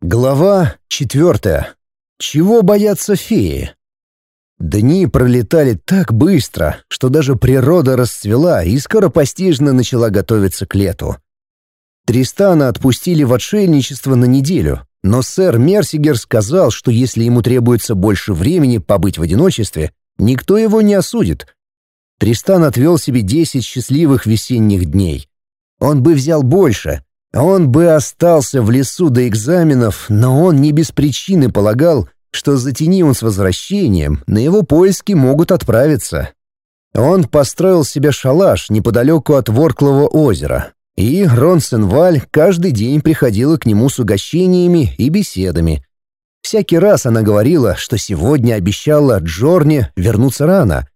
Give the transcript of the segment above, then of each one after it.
Глава четвертая. Чего боятся феи? Дни пролетали так быстро, что даже природа расцвела и скоропостижно начала готовиться к лету. Тристана отпустили в отшельничество на неделю, но сэр Мерсигер сказал, что если ему требуется больше времени побыть в одиночестве, никто его не осудит. Тристан отвел себе десять счастливых весенних дней. Он бы взял больше, он бы остался в лесу до экзаменов, но он не без причины полагал, что затяни он с возвращением, на его поиски могут отправиться. Он построил себе шалаш неподалеку от Ворклого озера, и Ронсенваль каждый день приходила к нему с угощениями и беседами. Всякий раз она говорила, что сегодня обещала Джорне вернуться рано,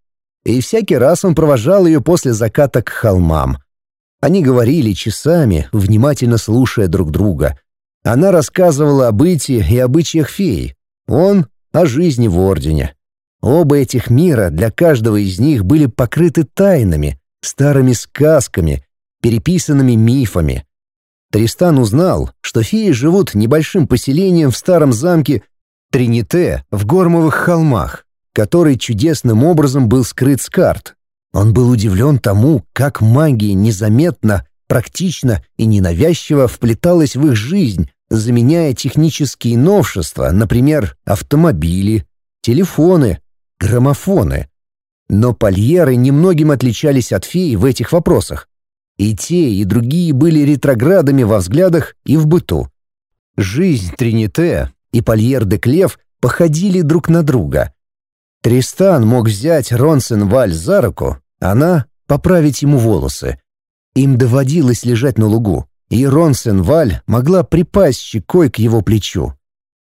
и всякий раз он провожал ее после заката к холмам. Они говорили часами, внимательно слушая друг друга. Она рассказывала о бытии и обычаях феи. Он — о жизни в Ордене. Оба этих мира для каждого из них были покрыты тайнами, старыми сказками, переписанными мифами. Тристан узнал, что феи живут небольшим поселением в старом замке Трините в Гормовых холмах, который чудесным образом был скрыт с карт, он был удивлен тому, как магия незаметно, практично и ненавязчиво вплеталась в их жизнь, заменяя технические новшества, например, автомобили, телефоны, граммофоны. Но польеры немногим отличались от феи в этих вопросах. И те, и другие были ретроградами во взглядах и в быту. Жизнь Трините и Польер де Клев походили друг на друга. Тристан мог взять Ронсен Валь за руку она — поправить ему волосы. Им доводилось лежать на лугу, и Ронсен Валь могла припасть щекой к его плечу.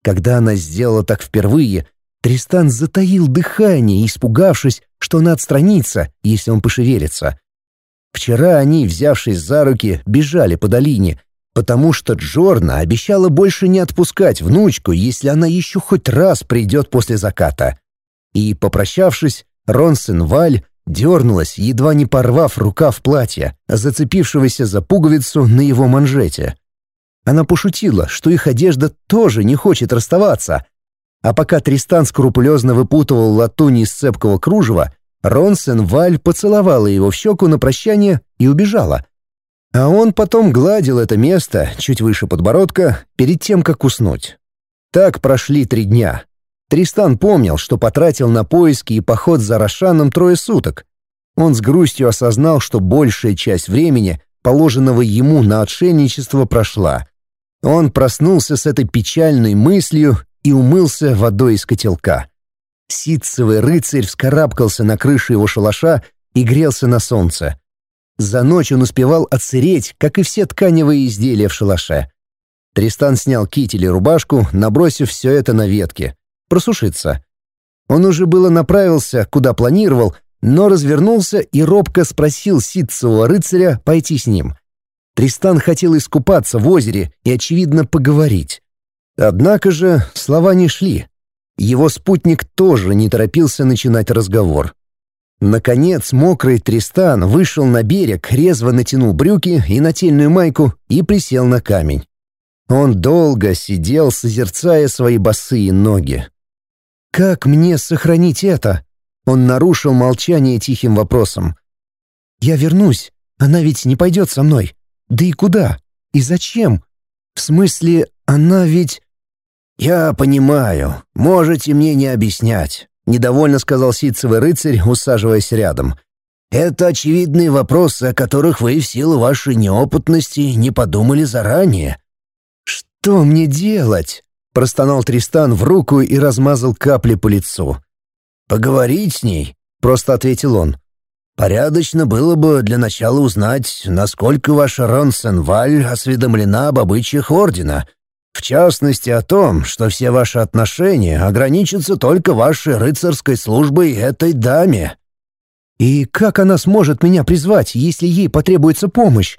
Когда она сделала так впервые, Тристан затаил дыхание, испугавшись, что она отстранится, если он пошевелится. Вчера они, взявшись за руки, бежали по долине, потому что Джорна обещала больше не отпускать внучку, если она еще хоть раз придет после заката. И, попрощавшись, Ронсен Валь дернулась, едва не порвав рукав платья, зацепившегося за пуговицу на его манжете. Она пошутила, что их одежда тоже не хочет расставаться. А пока Тристан скрупулезно выпутывал латунь из цепкого кружева, Ронсен Валь поцеловала его в щеку на прощание и убежала. А он потом гладил это место, чуть выше подбородка, перед тем, как уснуть. Так прошли три дня. Тристан помнил, что потратил на поиски и поход за Рошаном трое суток. Он с грустью осознал, что большая часть времени, положенного ему на отшельничество, прошла. Он проснулся с этой печальной мыслью и умылся водой из котелка. Ситцевый рыцарь вскарабкался на крышу его шалаша и грелся на солнце. За ночь он успевал отсыреть, как и все тканевые изделия в шалаше. Тристан снял китель и рубашку, набросив все это на ветки просушиться. Он уже было направился, куда планировал, но развернулся и робко спросил ситцевого рыцаря пойти с ним. Тристан хотел искупаться в озере и, очевидно, поговорить. Однако же слова не шли. Его спутник тоже не торопился начинать разговор. Наконец, мокрый Тристан вышел на берег, резво натянул брюки и нательную майку и присел на камень. Он долго сидел, созерцая свои босые ноги. Как мне сохранить это? Он нарушил молчание тихим вопросом. Я вернусь. Она ведь не пойдет со мной. Да и куда? И зачем? В смысле, она ведь... «Я понимаю. Можете мне не объяснять», — недовольно сказал ситцевый рыцарь, усаживаясь рядом. «Это очевидные вопросы, о которых вы в силу вашей неопытности не подумали заранее». «Что мне делать?» Простонал Тристан в руку и размазал капли по лицу. «Поговорить с ней», — просто ответил он. «Порядочно было бы для начала узнать, насколько ваша Ронсенваль осведомлена об обычаях Ордена, в частности о том, что все ваши отношения ограничатся только вашей рыцарской службой этой даме». «И как она сможет меня призвать, если ей потребуется помощь?»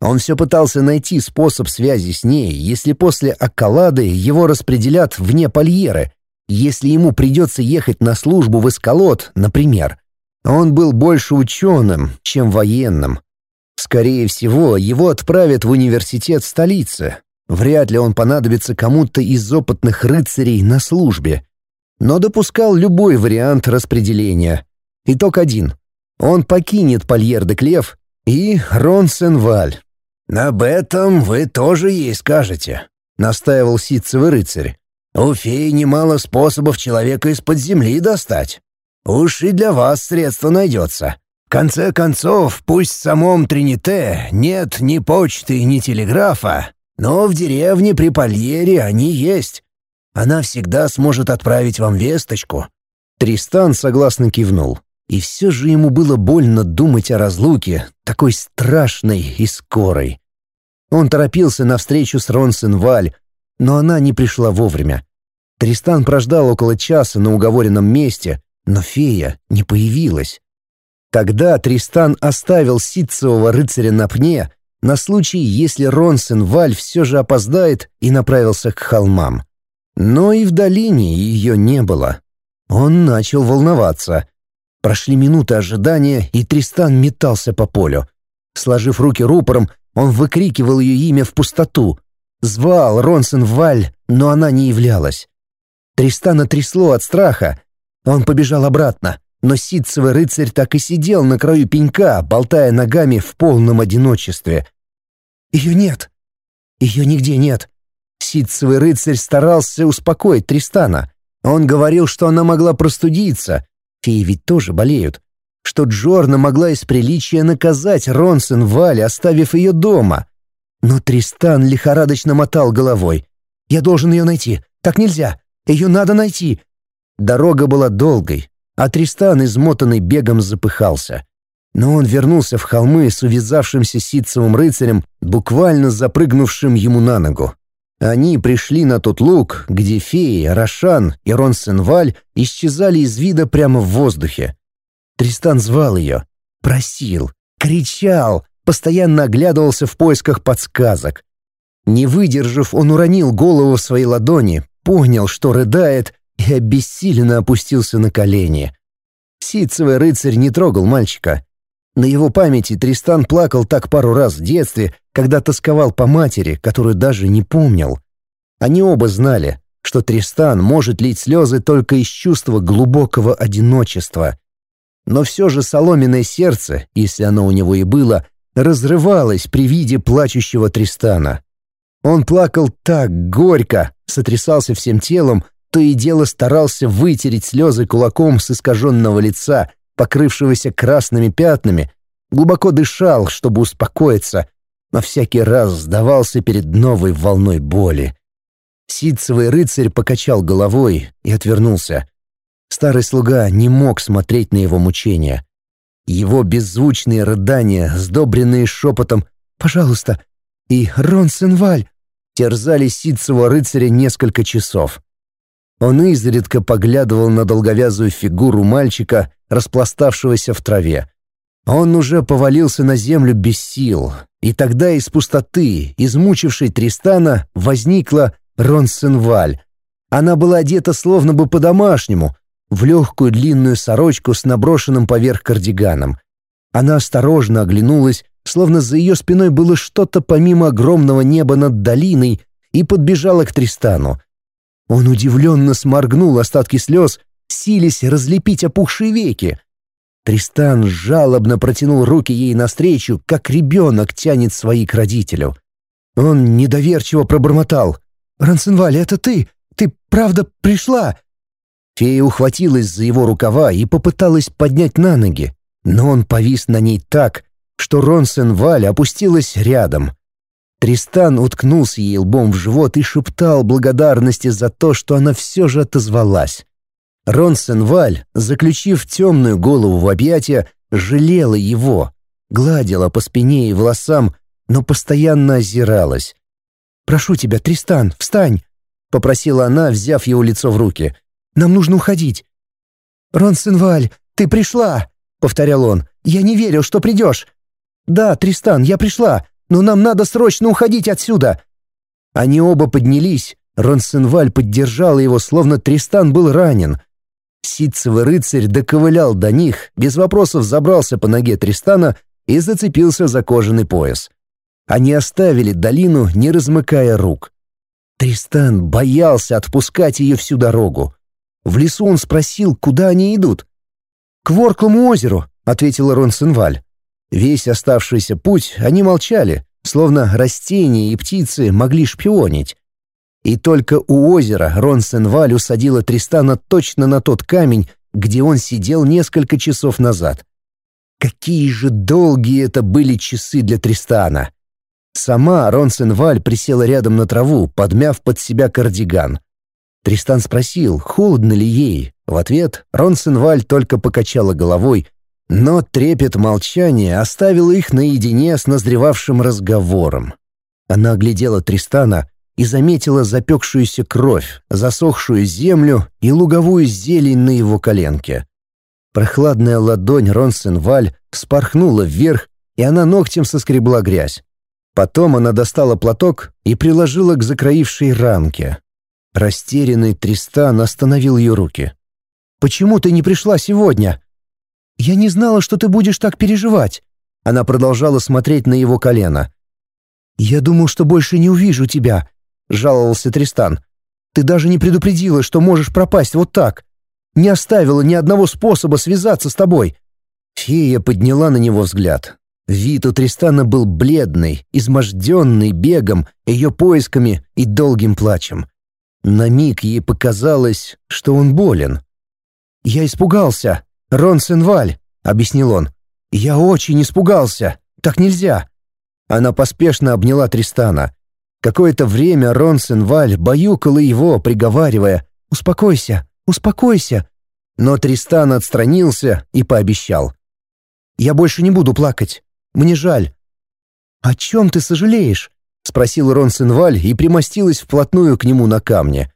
Он все пытался найти способ связи с ней, если после Аккалады его распределят вне польеры, если ему придется ехать на службу в Эскалот, например. Он был больше ученым, чем военным. Скорее всего, его отправят в университет столицы. Вряд ли он понадобится кому-то из опытных рыцарей на службе. Но допускал любой вариант распределения. Итог один. Он покинет Польер де Клев и Ронсенваль. «Об этом вы тоже ей скажете», — настаивал ситцевый рыцарь. «У феи немало способов человека из-под земли достать. Уж и для вас средство найдется. В конце концов, пусть в самом Трините нет ни почты, ни телеграфа, но в деревне при Польере они есть. Она всегда сможет отправить вам весточку». Тристан согласно кивнул. И все же ему было больно думать о разлуке, такой страшной и скорой. Он торопился на встречу с Ронсенваль, но она не пришла вовремя. Тристан прождал около часа на уговоренном месте, но фея не появилась. Тогда Тристан оставил ситцевого рыцаря на пне на случай, если Ронсенваль все же опоздает и направился к холмам. Но и в долине ее не было. Он начал волноваться. Прошли минуты ожидания, и Тристан метался по полю. Сложив руки рупором, он выкрикивал ее имя в пустоту. Звал Ронсен Валь, но она не являлась. Тристана трясло от страха. Он побежал обратно, но ситцевый рыцарь так и сидел на краю пенька, болтая ногами в полном одиночестве. «Ее нет! Ее нигде нет!» Ситцевый рыцарь старался успокоить Тристана. Он говорил, что она могла простудиться, Феи ведь тоже болеют. Что Джорна могла из приличия наказать Ронсен Вале, оставив ее дома. Но Тристан лихорадочно мотал головой. «Я должен ее найти. Так нельзя. Ее надо найти». Дорога была долгой, а Тристан, измотанный бегом, запыхался. Но он вернулся в холмы с увязавшимся ситцевым рыцарем, буквально запрыгнувшим ему на ногу. Они пришли на тот луг, где феи, Рошан и Ронсенваль исчезали из вида прямо в воздухе. Тристан звал ее, просил, кричал, постоянно оглядывался в поисках подсказок. Не выдержав, он уронил голову в свои ладони, понял, что рыдает, и обессиленно опустился на колени. Ситцевый рыцарь не трогал мальчика. На его памяти Тристан плакал так пару раз в детстве, когда тосковал по матери, которую даже не помнил. Они оба знали, что Тристан может лить слезы только из чувства глубокого одиночества. Но все же соломенное сердце, если оно у него и было, разрывалось при виде плачущего Тристана. Он плакал так горько, сотрясался всем телом, то и дело старался вытереть слезы кулаком с искаженного лица, покрывшегося красными пятнами, глубоко дышал, чтобы успокоиться, но всякий раз сдавался перед новой волной боли. Ситцевый рыцарь покачал головой и отвернулся. Старый слуга не мог смотреть на его мучения. Его беззвучные рыдания, сдобренные шепотом «Пожалуйста» и «Ронсенваль» терзали Ситцевого рыцаря несколько часов. Он изредка поглядывал на долговязую фигуру мальчика, распластавшегося в траве. Он уже повалился на землю без сил, и тогда из пустоты, измучившей Тристана, возникла Ронсенваль. Она была одета словно бы по-домашнему, в легкую длинную сорочку с наброшенным поверх кардиганом. Она осторожно оглянулась, словно за ее спиной было что-то помимо огромного неба над долиной, и подбежала к Тристану. Он удивленно сморгнул остатки слез, сились разлепить опухшие веки. Тристан жалобно протянул руки ей навстречу, как ребенок тянет свои к родителю. Он недоверчиво пробормотал. «Рансенваль, это ты? Ты правда пришла?» Фея ухватилась за его рукава и попыталась поднять на ноги, но он повис на ней так, что Ронсенваль опустилась рядом. Тристан уткнулся ей лбом в живот и шептал благодарности за то, что она все же отозвалась. Ронсенваль, заключив темную голову в объятия, жалела его, гладила по спине и волосам, но постоянно озиралась. «Прошу тебя, Тристан, встань!» — попросила она, взяв его лицо в руки. «Нам нужно уходить». «Ронсенваль, ты пришла!» — повторял он. «Я не верил, что придешь». «Да, Тристан, я пришла, но нам надо срочно уходить отсюда!» Они оба поднялись. Ронсенваль поддержал его, словно Тристан был ранен. Ситцевый рыцарь доковылял до них, без вопросов забрался по ноге Тристана и зацепился за кожаный пояс. Они оставили долину, не размыкая рук. Тристан боялся отпускать ее всю дорогу. В лесу он спросил, куда они идут. «К Ворклому озеру», — ответила Ронсенваль. Весь оставшийся путь они молчали, словно растения и птицы могли шпионить. И только у озера Ронсенваль усадила Тристана точно на тот камень, где он сидел несколько часов назад. Какие же долгие это были часы для Тристана! Сама Ронсенваль присела рядом на траву, подмяв под себя кардиган. Тристан спросил, холодно ли ей. В ответ Ронсенваль только покачала головой, но трепет молчания оставил их наедине с назревавшим разговором. Она оглядела Тристана и заметила запекшуюся кровь, засохшую землю и луговую зелень на его коленке. Прохладная ладонь Ронсенваль вспорхнула вверх, и она ногтем соскребла грязь. Потом она достала платок и приложила к закроившей ранке. Растерянный Тристан остановил ее руки. «Почему ты не пришла сегодня?» «Я не знала, что ты будешь так переживать». Она продолжала смотреть на его колено. «Я думал, что больше не увижу тебя», — жаловался Тристан. «Ты даже не предупредила, что можешь пропасть вот так. Не оставила ни одного способа связаться с тобой». Фея подняла на него взгляд. Вид у Тристана был бледный, изможденный бегом, ее поисками и долгим плачем. На миг ей показалось, что он болен. «Я испугался. Рон Сенваль», — объяснил он. «Я очень испугался. Так нельзя». Она поспешно обняла Тристана. Какое-то время Рон Сенваль баюкала его, приговаривая «Успокойся, успокойся». Но Тристан отстранился и пообещал. «Я больше не буду плакать. Мне жаль». «О чем ты сожалеешь?» — спросил Рон Сенваль и примостилась вплотную к нему на камне.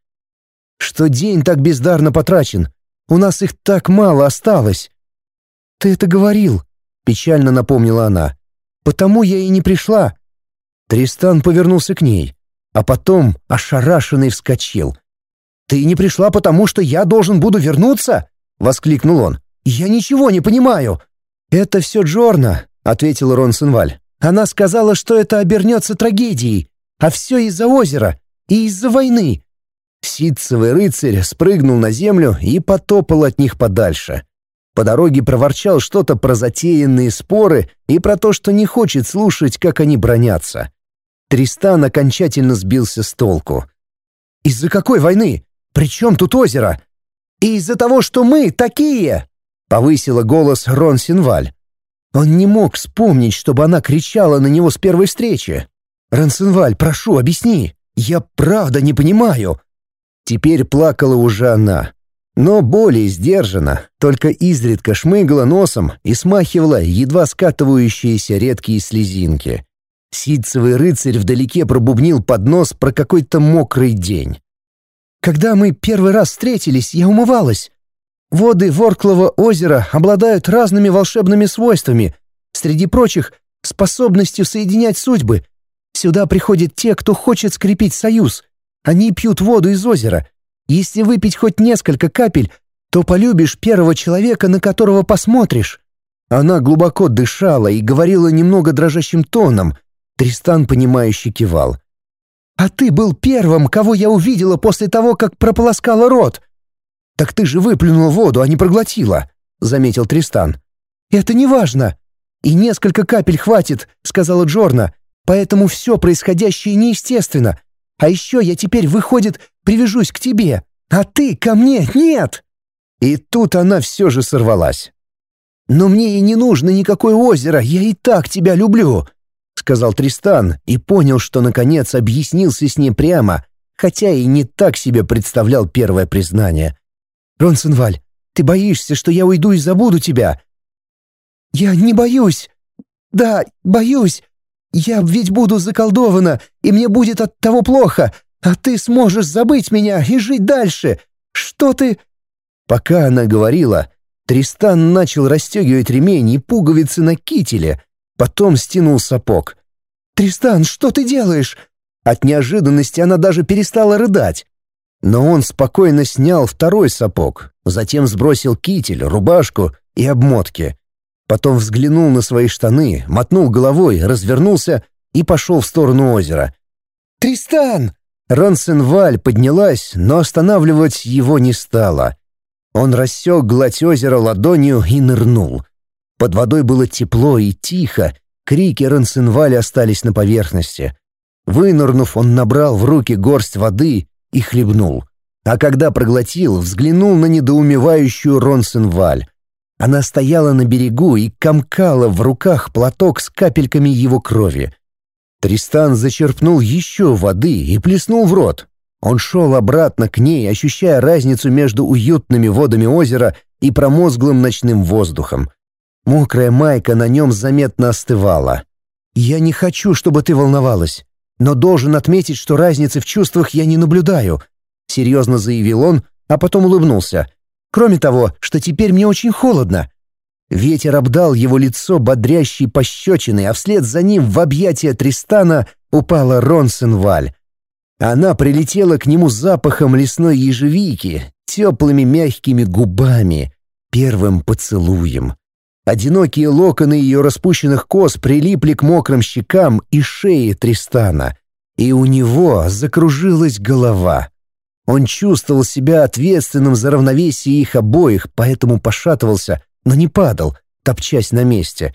«Что день так бездарно потрачен. У нас их так мало осталось». «Ты это говорил», — печально напомнила она. «Потому я и не пришла». Тристан повернулся к ней, а потом ошарашенный вскочил. «Ты не пришла, потому что я должен буду вернуться?» — воскликнул он. «Я ничего не понимаю». «Это все Джорна», — ответил Ронсенваль. «Она сказала, что это обернется трагедией, а все из-за озера и из-за войны». Ситцевый рыцарь спрыгнул на землю и потопал от них подальше. По дороге проворчал что-то про затеянные споры и про то, что не хочет слушать, как они бронятся. Тристан окончательно сбился с толку. «Из-за какой войны? При чем тут озеро?» «Из-за того, что мы такие!» — повысила голос Рон Синваль. Он не мог вспомнить, чтобы она кричала на него с первой встречи. «Рансенваль, прошу, объясни. Я правда не понимаю». Теперь плакала уже она. Но более сдержанно, только изредка шмыгала носом и смахивала едва скатывающиеся редкие слезинки. Ситцевый рыцарь вдалеке пробубнил под нос про какой-то мокрый день. «Когда мы первый раз встретились, я умывалась. Воды Ворклого озера обладают разными волшебными свойствами, среди прочих — способностью соединять судьбы. Сюда приходят те, кто хочет скрепить союз. Они пьют воду из озера. Если выпить хоть несколько капель, то полюбишь первого человека, на которого посмотришь». Она глубоко дышала и говорила немного дрожащим тоном. Тристан, понимающе кивал. «А ты был первым, кого я увидела после того, как прополоскала рот. «Так ты же выплюнула воду, а не проглотила», — заметил Тристан. «Это не важно. И несколько капель хватит», — сказала Джорна. «Поэтому все происходящее неестественно. А еще я теперь, выходит, привяжусь к тебе, а ты ко мне нет!» И тут она все же сорвалась. «Но мне и не нужно никакое озеро, я и так тебя люблю», — сказал Тристан и понял, что наконец объяснился с ней прямо, хотя и не так себе представлял первое признание. Ронсенваль, ты боишься, что я уйду и забуду тебя?» «Я не боюсь. Да, боюсь. Я ведь буду заколдована, и мне будет от того плохо, а ты сможешь забыть меня и жить дальше. Что ты...» Пока она говорила, Тристан начал расстегивать ремень и пуговицы на кителе, потом стянул сапог. «Тристан, что ты делаешь?» От неожиданности она даже перестала рыдать. Но он спокойно снял второй сапог, затем сбросил китель, рубашку и обмотки. Потом взглянул на свои штаны, мотнул головой, развернулся и пошел в сторону озера. «Тристан!» Ронсенваль поднялась, но останавливать его не стала. Он рассек гладь озера ладонью и нырнул. Под водой было тепло и тихо, крики Ронсенваля остались на поверхности. Вынырнув, он набрал в руки горсть воды и хлебнул. А когда проглотил, взглянул на недоумевающую Ронсенваль. Она стояла на берегу и комкала в руках платок с капельками его крови. Тристан зачерпнул еще воды и плеснул в рот. Он шел обратно к ней, ощущая разницу между уютными водами озера и промозглым ночным воздухом. Мокрая майка на нем заметно остывала. «Я не хочу, чтобы ты волновалась, но должен отметить, что разницы в чувствах я не наблюдаю», — серьезно заявил он, а потом улыбнулся. «Кроме того, что теперь мне очень холодно. Ветер обдал его лицо бодрящей пощечиной, а вслед за ним в объятия Тристана упала Ронсенваль. Она прилетела к нему запахом лесной ежевики, теплыми мягкими губами, первым поцелуем. Одинокие локоны ее распущенных кос прилипли к мокрым щекам и шее Тристана, и у него закружилась голова. Он чувствовал себя ответственным за равновесие их обоих, поэтому пошатывался, но не падал, топчась на месте.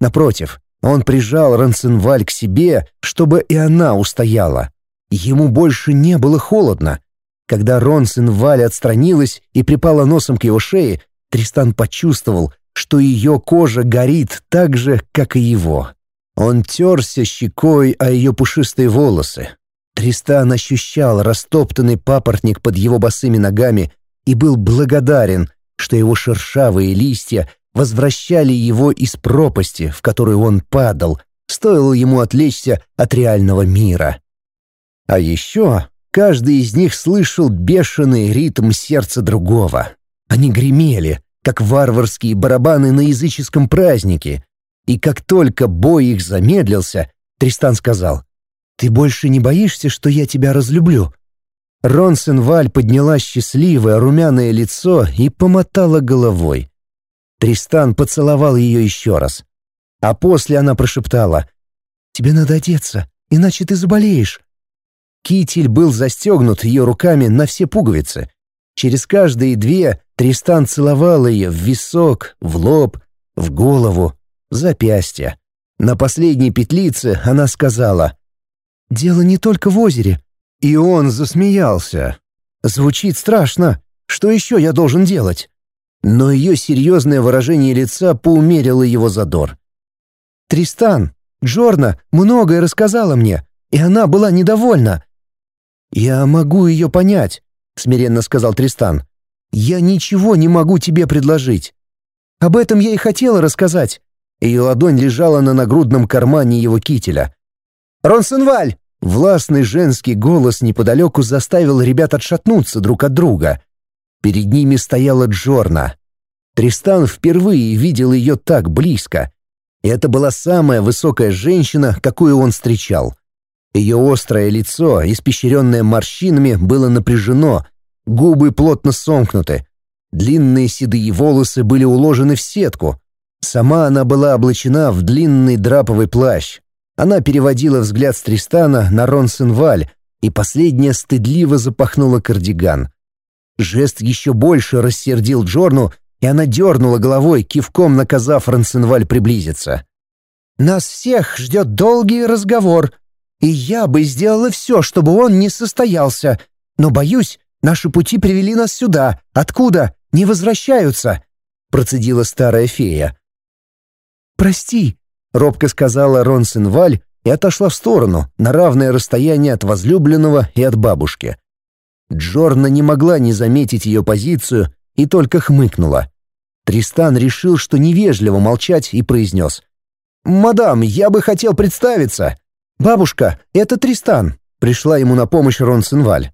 Напротив, он прижал Рансенваль к себе, чтобы и она устояла. Ему больше не было холодно. Когда Ронсенваль отстранилась и припала носом к его шее, Тристан почувствовал, что ее кожа горит так же, как и его. Он терся щекой о ее пушистые волосы. Тристан ощущал растоптанный папоротник под его босыми ногами и был благодарен, что его шершавые листья возвращали его из пропасти, в которую он падал, стоило ему отвлечься от реального мира. А еще каждый из них слышал бешеный ритм сердца другого. Они гремели, как варварские барабаны на языческом празднике. И как только бой их замедлился, Тристан сказал, «Ты больше не боишься, что я тебя разлюблю?» Ронсенваль подняла счастливое румяное лицо и помотала головой. Тристан поцеловал ее еще раз. А после она прошептала. «Тебе надо одеться, иначе ты заболеешь». Китель был застегнут ее руками на все пуговицы. Через каждые две Тристан целовал ее в висок, в лоб, в голову, в запястье. На последней петлице она сказала «Дело не только в озере. И он засмеялся. Звучит страшно. Что еще я должен делать? Но ее серьезное выражение лица поумерило его задор. «Тристан, Джорна многое рассказала мне, и она была недовольна». «Я могу ее понять», — смиренно сказал Тристан. «Я ничего не могу тебе предложить. Об этом я и хотела рассказать». Ее ладонь лежала на нагрудном кармане его кителя. «Ронсенваль!» Властный женский голос неподалеку заставил ребят отшатнуться друг от друга. Перед ними стояла Джорна. Тристан впервые видел ее так близко. Это была самая высокая женщина, какую он встречал. Ее острое лицо, испещренное морщинами, было напряжено, губы плотно сомкнуты. Длинные седые волосы были уложены в сетку. Сама она была облачена в длинный драповый плащ, она переводила взгляд с Тристана на Ронсенваль, и последняя стыдливо запахнула кардиган. Жест еще больше рассердил Джорну, и она дернула головой, кивком наказав Ронсенваль приблизиться. «Нас всех ждет долгий разговор, и я бы сделала все, чтобы он не состоялся, но, боюсь, наши пути привели нас сюда, откуда не возвращаются», — процедила старая фея. «Прости», робко сказала Ронсенваль и отошла в сторону, на равное расстояние от возлюбленного и от бабушки. Джорна не могла не заметить ее позицию и только хмыкнула. Тристан решил, что невежливо молчать, и произнес. «Мадам, я бы хотел представиться. Бабушка, это Тристан», — пришла ему на помощь Ронсенваль.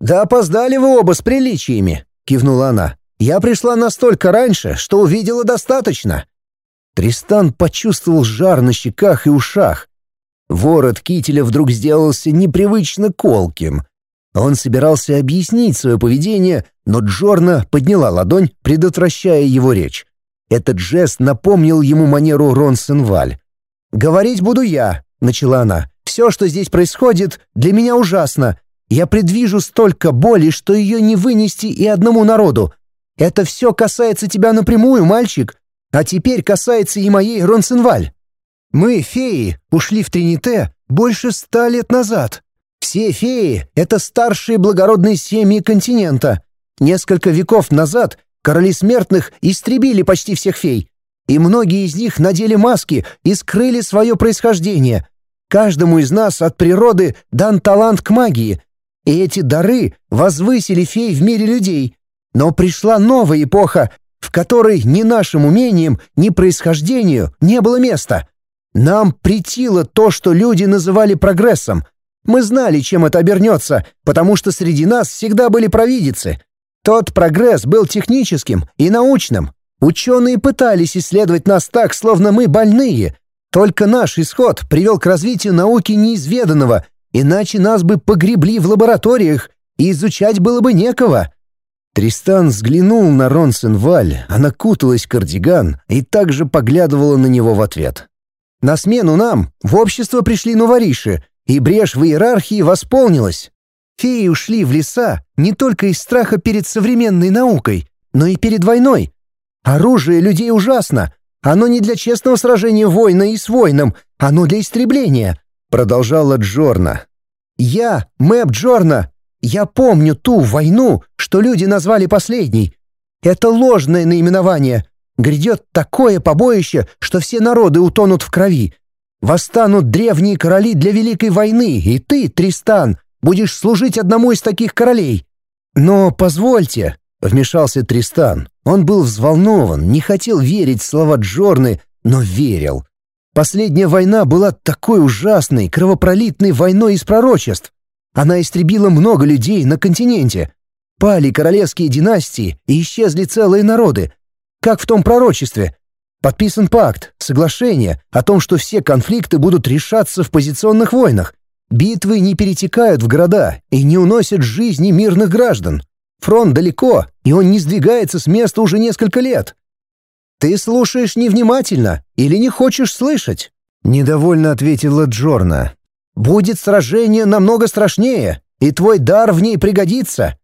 «Да опоздали вы оба с приличиями», — кивнула она. «Я пришла настолько раньше, что увидела достаточно. Тристан почувствовал жар на щеках и ушах. Ворот кителя вдруг сделался непривычно колким. Он собирался объяснить свое поведение, но Джорна подняла ладонь, предотвращая его речь. Этот жест напомнил ему манеру Ронсенваль. «Говорить буду я, — начала она. «Все, что здесь происходит, для меня ужасно. Я предвижу столько боли, что ее не вынести и одному народу. Это все касается тебя напрямую, мальчик, а теперь касается и моей Ронсенваль. Мы, феи, ушли в Трините больше ста лет назад. Все феи — это старшие благородные семьи континента. Несколько веков назад короли смертных истребили почти всех фей, и многие из них надели маски и скрыли свое происхождение. Каждому из нас от природы дан талант к магии, и эти дары возвысили фей в мире людей. Но пришла новая эпоха, в которой ни нашим умениям, ни происхождению не было места. Нам притило то, что люди называли прогрессом. Мы знали, чем это обернется, потому что среди нас всегда были провидицы. Тот прогресс был техническим и научным. Ученые пытались исследовать нас так, словно мы больные. Только наш исход привел к развитию науки неизведанного, иначе нас бы погребли в лабораториях, и изучать было бы некого. Тристан взглянул на Ронсенваль, она куталась в кардиган и также поглядывала на него в ответ. «На смену нам в общество пришли новориши, и брешь в иерархии восполнилась. Феи ушли в леса не только из страха перед современной наукой, но и перед войной. Оружие людей ужасно. Оно не для честного сражения воина и с воином, оно для истребления», — продолжала Джорна. «Я, Мэп Джорна, я помню ту войну, что люди назвали последней. Это ложное наименование. Грядет такое побоище, что все народы утонут в крови. Восстанут древние короли для Великой войны, и ты, Тристан, будешь служить одному из таких королей. Но позвольте, — вмешался Тристан. Он был взволнован, не хотел верить в слова Джорны, но верил. Последняя война была такой ужасной, кровопролитной войной из пророчеств. Она истребила много людей на континенте. Пали королевские династии и исчезли целые народы. Как в том пророчестве. Подписан пакт, соглашение о том, что все конфликты будут решаться в позиционных войнах. Битвы не перетекают в города и не уносят жизни мирных граждан. Фронт далеко, и он не сдвигается с места уже несколько лет. Ты слушаешь невнимательно или не хочешь слышать?» Недовольно ответила Джорна. Будет сражение намного страшнее, и твой дар в ней пригодится».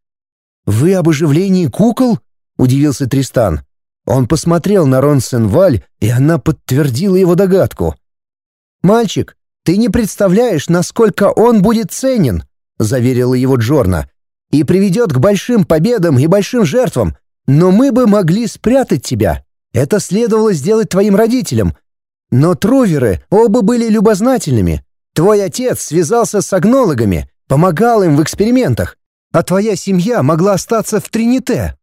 «Вы об оживлении кукол?» — удивился Тристан. Он посмотрел на Ронсенваль, и она подтвердила его догадку. «Мальчик, ты не представляешь, насколько он будет ценен», — заверила его Джорна, «и приведет к большим победам и большим жертвам, но мы бы могли спрятать тебя. Это следовало сделать твоим родителям. Но труверы оба были любознательными, Твой отец связался с агнологами, помогал им в экспериментах, а твоя семья могла остаться в Трините.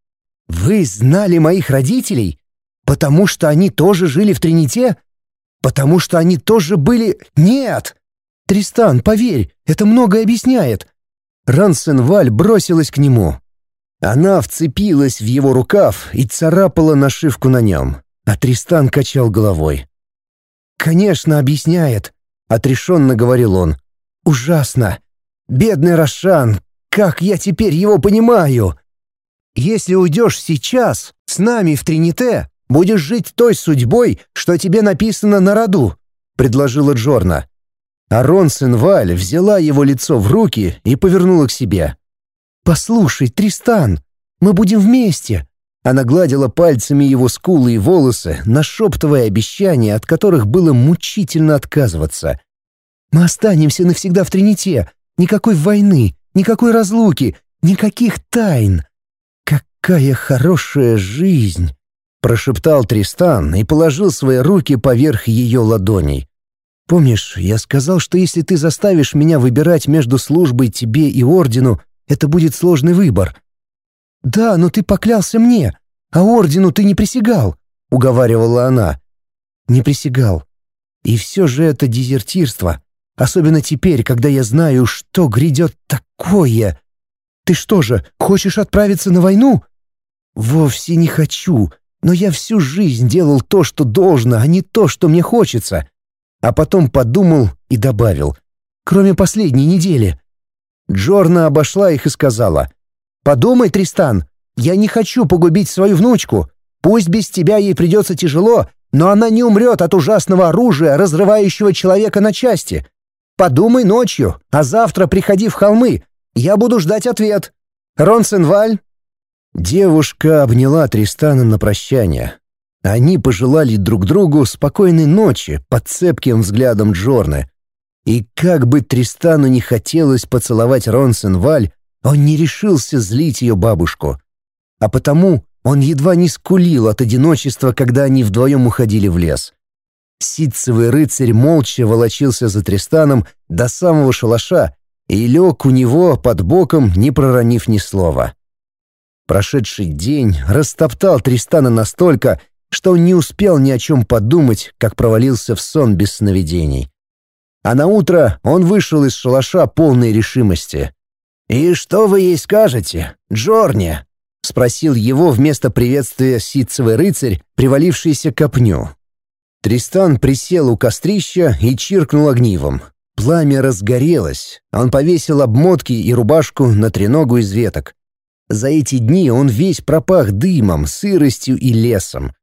Вы знали моих родителей? Потому что они тоже жили в Трините? Потому что они тоже были... Нет! Тристан, поверь, это многое объясняет. Рансенваль бросилась к нему. Она вцепилась в его рукав и царапала нашивку на нем, а Тристан качал головой. «Конечно, объясняет. — отрешенно говорил он. «Ужасно! Бедный Рошан! Как я теперь его понимаю! Если уйдешь сейчас, с нами в Трините, будешь жить той судьбой, что тебе написано на роду», — предложила Джорна. Арон Сенваль взяла его лицо в руки и повернула к себе. «Послушай, Тристан, мы будем вместе!» Она гладила пальцами его скулы и волосы, нашептывая обещания, от которых было мучительно отказываться. «Мы останемся навсегда в Трините. Никакой войны, никакой разлуки, никаких тайн. Какая хорошая жизнь!» Прошептал Тристан и положил свои руки поверх ее ладоней. «Помнишь, я сказал, что если ты заставишь меня выбирать между службой тебе и ордену, это будет сложный выбор. «Да, но ты поклялся мне, а ордену ты не присягал», — уговаривала она. «Не присягал. И все же это дезертирство, особенно теперь, когда я знаю, что грядет такое. Ты что же, хочешь отправиться на войну?» «Вовсе не хочу, но я всю жизнь делал то, что должно, а не то, что мне хочется». А потом подумал и добавил. «Кроме последней недели». Джорна обошла их и сказала — Подумай, Тристан, я не хочу погубить свою внучку. Пусть без тебя ей придется тяжело, но она не умрет от ужасного оружия, разрывающего человека на части. Подумай ночью, а завтра приходи в холмы. Я буду ждать ответ. Ронсенваль?» Девушка обняла Тристана на прощание. Они пожелали друг другу спокойной ночи под цепким взглядом Джорны. И как бы Тристану не хотелось поцеловать Ронсенваль, он не решился злить ее бабушку. А потому он едва не скулил от одиночества, когда они вдвоем уходили в лес. Ситцевый рыцарь молча волочился за Тристаном до самого шалаша и лег у него под боком, не проронив ни слова. Прошедший день растоптал Тристана настолько, что он не успел ни о чем подумать, как провалился в сон без сновидений. А на утро он вышел из шалаша полной решимости. «И что вы ей скажете, Джорни?» — спросил его вместо приветствия ситцевый рыцарь, привалившийся к копню. Тристан присел у кострища и чиркнул огнивом. Пламя разгорелось, он повесил обмотки и рубашку на треногу из веток. За эти дни он весь пропах дымом, сыростью и лесом.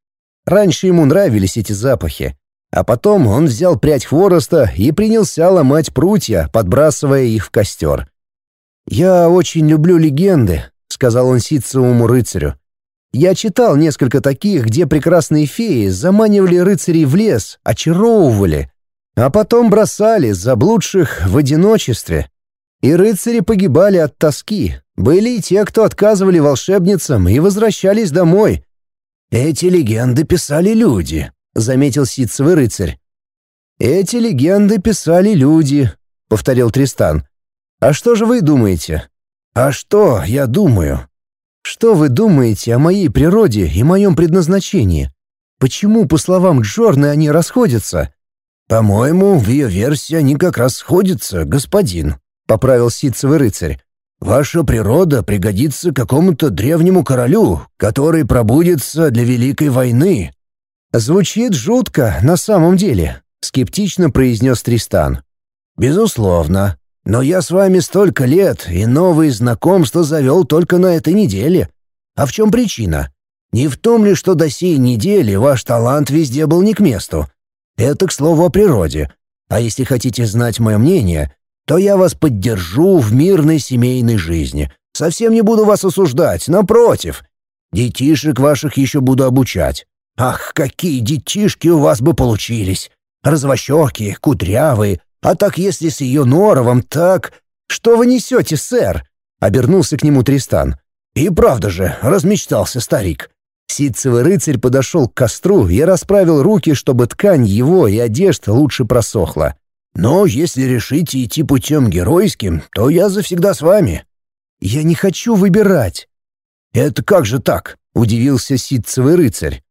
Раньше ему нравились эти запахи. А потом он взял прядь хвороста и принялся ломать прутья, подбрасывая их в костер. «Я очень люблю легенды», — сказал он ситцевому рыцарю. «Я читал несколько таких, где прекрасные феи заманивали рыцарей в лес, очаровывали, а потом бросали заблудших в одиночестве. И рыцари погибали от тоски. Были и те, кто отказывали волшебницам и возвращались домой. Эти легенды писали люди, — заметил ситцевый рыцарь. «Эти легенды писали люди», — повторил Тристан. «А что же вы думаете?» «А что я думаю?» «Что вы думаете о моей природе и моем предназначении? Почему, по словам Джорны, они расходятся?» «По-моему, в ее версии они как раз сходятся, господин», — поправил ситцевый рыцарь. «Ваша природа пригодится какому-то древнему королю, который пробудется для Великой войны, «Звучит жутко на самом деле», — скептично произнес Тристан. «Безусловно. Но я с вами столько лет, и новые знакомства завел только на этой неделе. А в чем причина? Не в том ли, что до сей недели ваш талант везде был не к месту? Это, к слову, о природе. А если хотите знать мое мнение, то я вас поддержу в мирной семейной жизни. Совсем не буду вас осуждать, напротив. Детишек ваших еще буду обучать. Ах, какие детишки у вас бы получились! Развощекие, кудрявые, а так если с ее норовом, так... Что вы несете, сэр?» — обернулся к нему Тристан. «И правда же, размечтался старик». Ситцевый рыцарь подошел к костру и расправил руки, чтобы ткань его и одежд лучше просохла. «Но если решите идти путем геройским, то я завсегда с вами». «Я не хочу выбирать». «Это как же так?» — удивился ситцевый рыцарь.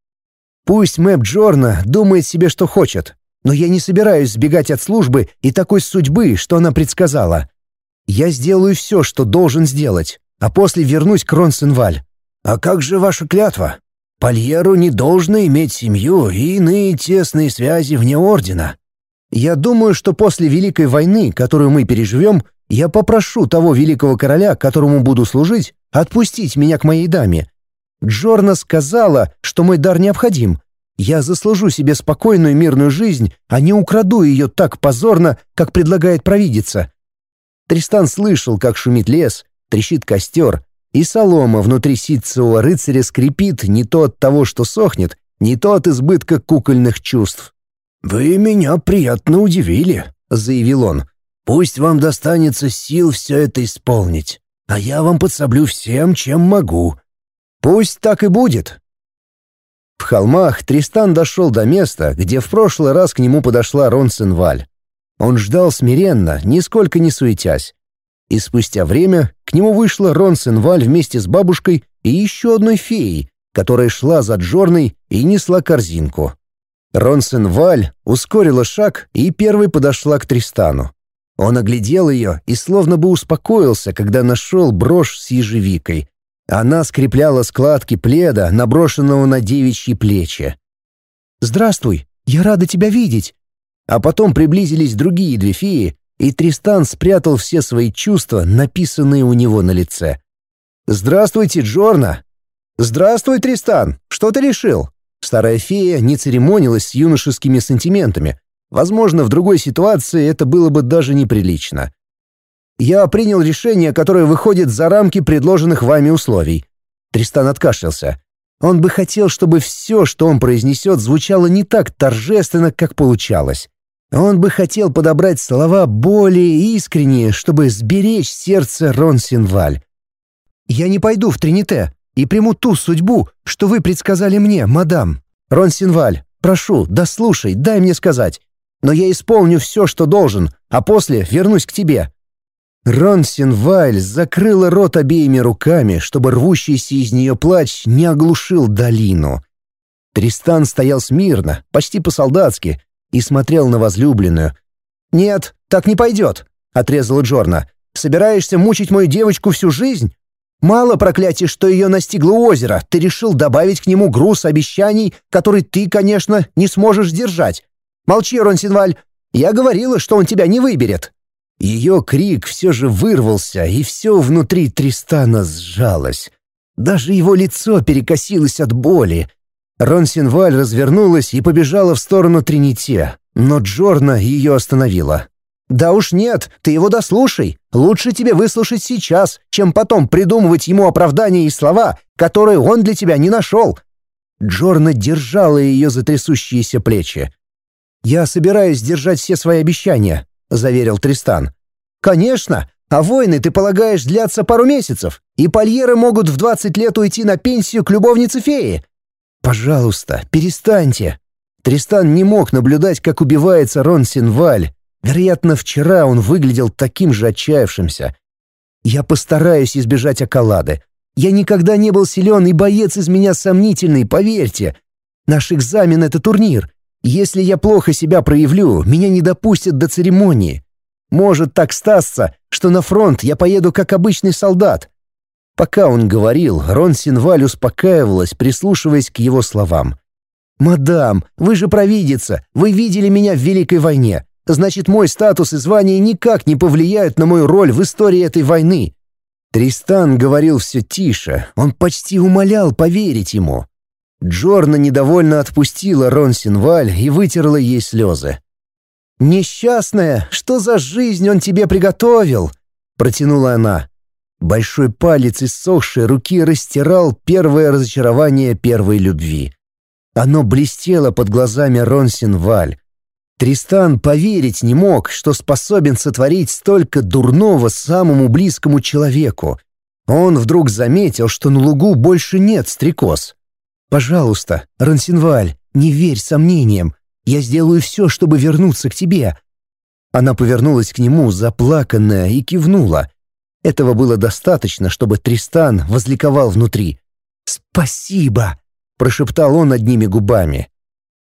Пусть Мэп Джорна думает себе, что хочет, но я не собираюсь сбегать от службы и такой судьбы, что она предсказала. Я сделаю все, что должен сделать, а после вернусь к Ронсенваль. А как же ваша клятва? Польеру не должно иметь семью и иные тесные связи вне Ордена. Я думаю, что после Великой войны, которую мы переживем, я попрошу того великого короля, которому буду служить, отпустить меня к моей даме, Джорна сказала, что мой дар необходим. Я заслужу себе спокойную мирную жизнь, а не украду ее так позорно, как предлагает провидица. Тристан слышал, как шумит лес, трещит костер, и солома внутри ситцевого рыцаря скрипит не то от того, что сохнет, не то от избытка кукольных чувств. «Вы меня приятно удивили», — заявил он. «Пусть вам достанется сил все это исполнить, а я вам подсоблю всем, чем могу. Пусть так и будет. В холмах Тристан дошел до места, где в прошлый раз к нему подошла Ронсенваль. Он ждал смиренно, нисколько не суетясь. И спустя время к нему вышла Ронсенваль вместе с бабушкой и еще одной феей, которая шла за Джорной и несла корзинку. Ронсенваль ускорила шаг и первой подошла к Тристану. Он оглядел ее и словно бы успокоился, когда нашел брошь с ежевикой, она скрепляла складки пледа, наброшенного на девичьи плечи. «Здравствуй, я рада тебя видеть!» А потом приблизились другие две феи, и Тристан спрятал все свои чувства, написанные у него на лице. «Здравствуйте, Джорна!» «Здравствуй, Тристан! Что ты решил?» Старая фея не церемонилась с юношескими сантиментами. Возможно, в другой ситуации это было бы даже неприлично. «Я принял решение, которое выходит за рамки предложенных вами условий». Тристан откашлялся. Он бы хотел, чтобы все, что он произнесет, звучало не так торжественно, как получалось. Он бы хотел подобрать слова более искренние, чтобы сберечь сердце Рон Синваль. «Я не пойду в Трините и приму ту судьбу, что вы предсказали мне, мадам. Рон Синваль, прошу, дослушай, дай мне сказать. Но я исполню все, что должен, а после вернусь к тебе». Рон Синваль закрыла рот обеими руками, чтобы рвущийся из нее плач не оглушил долину. Тристан стоял смирно, почти по-солдатски, и смотрел на возлюбленную. «Нет, так не пойдет», — отрезала Джорна. «Собираешься мучить мою девочку всю жизнь? Мало проклятий, что ее настигло озеро. Ты решил добавить к нему груз обещаний, который ты, конечно, не сможешь держать. Молчи, Ронсинваль. Я говорила, что он тебя не выберет». Ее крик все же вырвался, и все внутри Тристана сжалось. Даже его лицо перекосилось от боли. Ронсинваль развернулась и побежала в сторону Трините, но Джорна ее остановила. «Да уж нет, ты его дослушай. Лучше тебе выслушать сейчас, чем потом придумывать ему оправдания и слова, которые он для тебя не нашел». Джорна держала ее за трясущиеся плечи. «Я собираюсь держать все свои обещания», — заверил Тристан. «Конечно, а войны, ты полагаешь, длятся пару месяцев, и польеры могут в двадцать лет уйти на пенсию к любовнице феи. Пожалуйста, перестаньте». Тристан не мог наблюдать, как убивается Рон Синваль, Вероятно, вчера он выглядел таким же отчаявшимся. Я постараюсь избежать околады. Я никогда не был силен, и боец из меня сомнительный, поверьте. Наш экзамен — это турнир. Если я плохо себя проявлю, меня не допустят до церемонии. Может так статься, что на фронт я поеду как обычный солдат. Пока он говорил, Рон Синваль успокаивалась, прислушиваясь к его словам. «Мадам, вы же провидица, вы видели меня в Великой войне. Значит, мой статус и звание никак не повлияют на мою роль в истории этой войны. Тристан говорил все тише, он почти умолял поверить ему. Джорна недовольно отпустила Рон Синваль и вытерла ей слезы. «Несчастная, что за жизнь он тебе приготовил?» — протянула она. Большой палец иссохшей руки растирал первое разочарование первой любви. Оно блестело под глазами Рон Синваль, Тристан поверить не мог, что способен сотворить столько дурного самому близкому человеку. Он вдруг заметил, что на лугу больше нет стрекоз. «Пожалуйста, Рансинваль, не верь сомнениям. Я сделаю все, чтобы вернуться к тебе». Она повернулась к нему, заплаканная, и кивнула. Этого было достаточно, чтобы Тристан возликовал внутри. «Спасибо!» — прошептал он одними губами.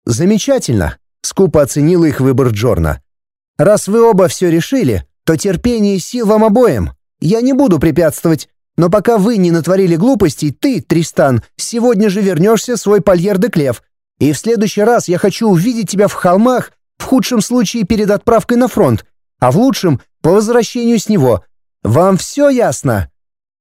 «Замечательно!» Скупо оценила их выбор Джорна. «Раз вы оба все решили, то терпение и сил вам обоим. Я не буду препятствовать, но пока вы не натворили глупостей, ты, Тристан, сегодня же вернешься в свой польер де Клев. И в следующий раз я хочу увидеть тебя в холмах, в худшем случае перед отправкой на фронт, а в лучшем — по возвращению с него. Вам все ясно?»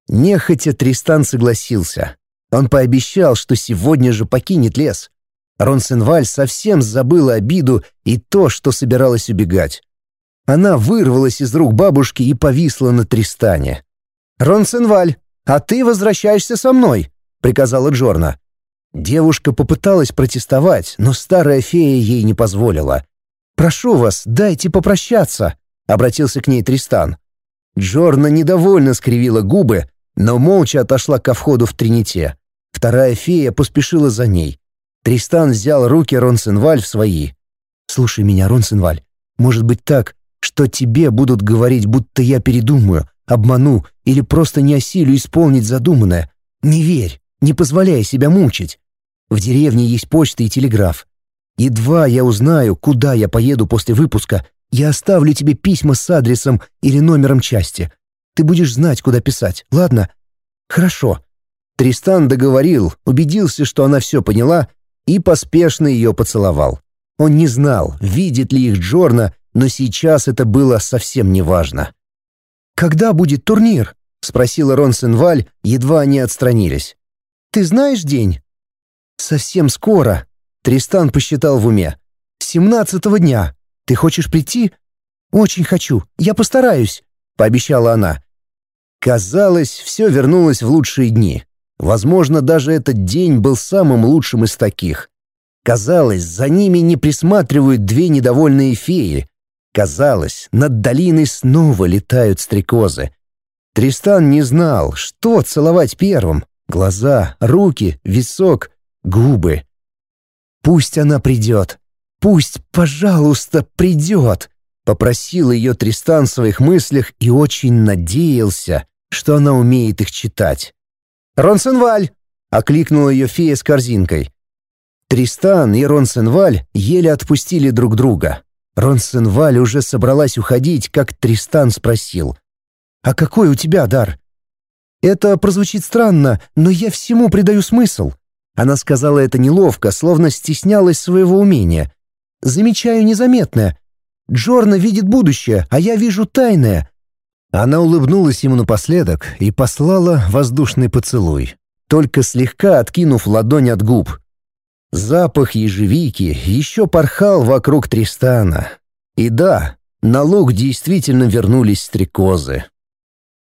Нехотя Тристан согласился. Он пообещал, что сегодня же покинет лес. Ронсенваль совсем забыла обиду и то, что собиралась убегать. Она вырвалась из рук бабушки и повисла на Тристане. «Ронсенваль, а ты возвращаешься со мной», — приказала Джорна. Девушка попыталась протестовать, но старая фея ей не позволила. «Прошу вас, дайте попрощаться», — обратился к ней Тристан. Джорна недовольно скривила губы, но молча отошла ко входу в Трините. Вторая фея поспешила за ней. Тристан взял руки Ронсенваль в свои. «Слушай меня, Ронсенваль, может быть так, что тебе будут говорить, будто я передумаю, обману или просто не осилю исполнить задуманное. Не верь, не позволяй себя мучить. В деревне есть почта и телеграф. Едва я узнаю, куда я поеду после выпуска, я оставлю тебе письма с адресом или номером части. Ты будешь знать, куда писать, ладно? Хорошо». Тристан договорил, убедился, что она все поняла, и поспешно ее поцеловал. Он не знал, видит ли их Джорна, но сейчас это было совсем неважно. «Когда будет турнир?» — спросила Ронсенваль, едва они отстранились. «Ты знаешь день?» «Совсем скоро», — Тристан посчитал в уме. «Семнадцатого дня. Ты хочешь прийти?» «Очень хочу. Я постараюсь», — пообещала она. Казалось, все вернулось в лучшие дни. Возможно, даже этот день был самым лучшим из таких. Казалось, за ними не присматривают две недовольные феи. Казалось, над долиной снова летают стрекозы. Тристан не знал, что целовать первым. Глаза, руки, висок, губы. «Пусть она придет. Пусть, пожалуйста, придет!» Попросил ее Тристан в своих мыслях и очень надеялся, что она умеет их читать. «Ронсенваль!» — окликнула ее фея с корзинкой. Тристан и Ронсенваль еле отпустили друг друга. Ронсенваль уже собралась уходить, как Тристан спросил. «А какой у тебя дар?» «Это прозвучит странно, но я всему придаю смысл». Она сказала это неловко, словно стеснялась своего умения. «Замечаю незаметное. Джорна видит будущее, а я вижу тайное». Она улыбнулась ему напоследок и послала воздушный поцелуй, только слегка откинув ладонь от губ. Запах ежевики еще порхал вокруг Тристана. И да, на луг действительно вернулись стрекозы.